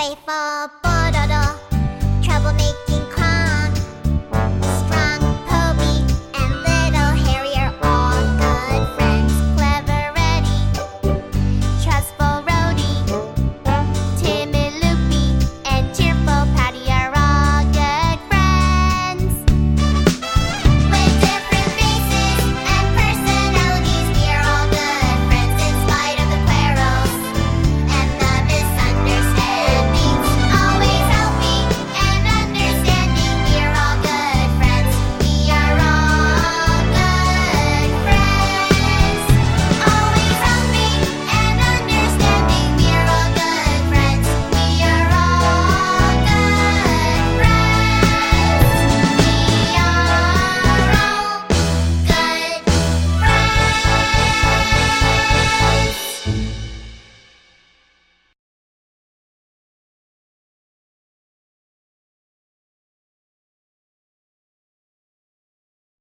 微风。